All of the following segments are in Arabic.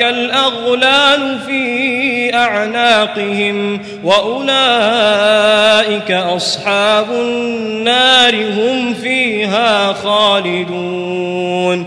الأغلال في أعناقهم وأولئك أصحاب النار هم فيها خالدون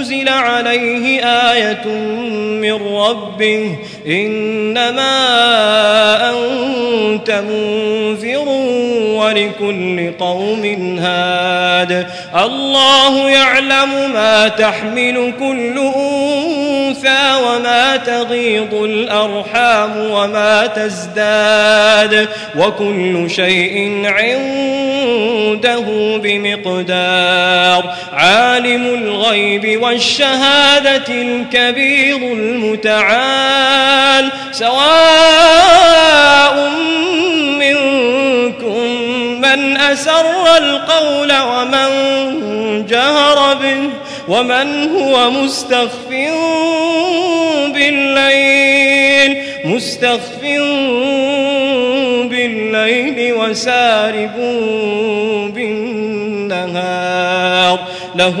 أنزل عليه آية من ربه إنما أنت منذر ولكل قوم هاد الله يعلم ما تحمل كل أنثى وما تغيض الأرحام وما تزداد وكل شيء عنده بمقدار عالم الغيب والشهادة الكبير المتعال سواء منكم من أسر القول ومن جهر به ومن هو مستخف بالليل؟ مستخف بالليل وسارب بالنهار. له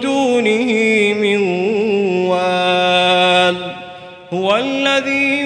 دونه من وال هو الذي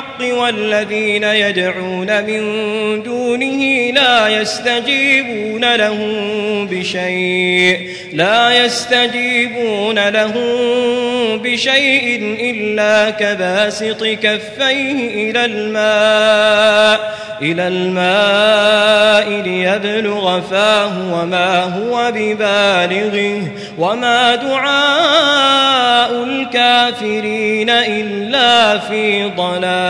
الحق والذين يدعون من دونه لا يستجيبون لهم بشيء لا يستجيبون لهم بشيء إلا كباسط كفيه إلى الماء إلى الماء ليبلغ فاه وما هو ببالغه وما دعاء الكافرين إلا في ضلال.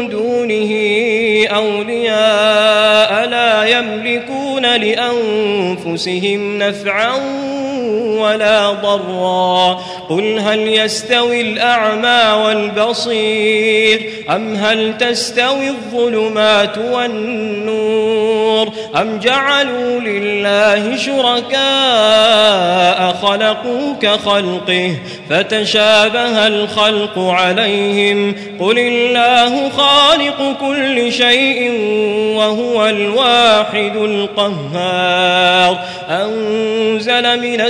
دونه أولياء لا يملكون لأنفسهم نفعا ولا ضرا قل هل يستوي الأعمى والبصير؟ أم هل تستوي الظلمات والنور؟ أم جعلوا لله شركاء خلقوا كخلقه فتشابه الخلق عليهم؟ قل الله خالق كل شيء وهو الواحد القهار. أنزل من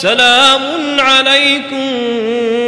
سلام عليكم.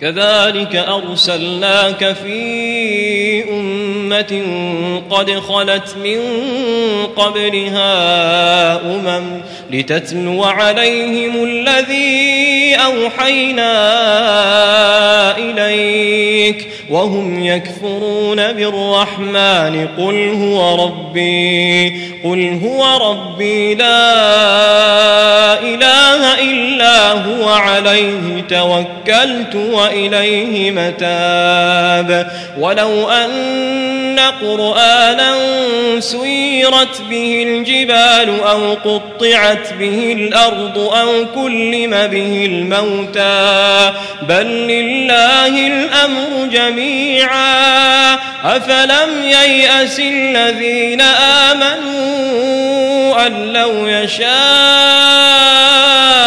كذلك أرسلناك في أمة قد خلت من قبلها أمم لتتلو عليهم الذي أوحينا إليك وهم يكفرون بالرحمن قل هو ربي قل هو ربي لا إله إلا هو عليه توكلت وإليه متاب ولو أن قرآنا سيرت به الجبال أو قطعت به الأرض أو كلم به الموتى بل لله الأمر جميعا أفلم ييأس الذين آمنوا أن لو يشاء.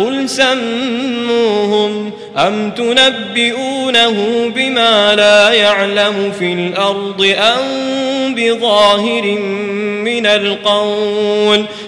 قل سموهم أم تنبئونه بما لا يعلم في الأرض أم بظاهر من القول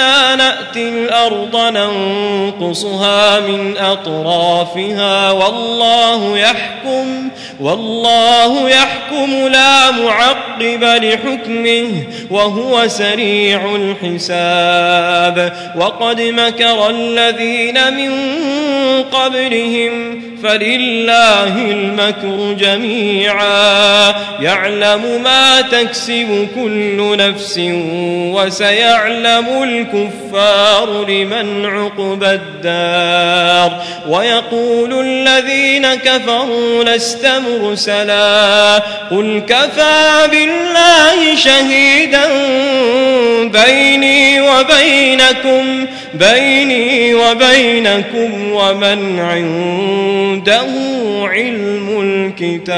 أنا نأتي الأرض ننقصها من أطرافها والله يحكم والله يحكم لا معقب لحكمه وهو سريع الحساب وقد مكر الذين من قبلهم فلله المكر جميعا. يعلم ما تكسب كل نفس وسيعلم الكفار لمن عقبى الدار. ويقول الذين كفروا لست مرسلا. قل كفى بالله شهيدا بيني وبينكم بيني وبينكم ومن عنده علم الكتاب.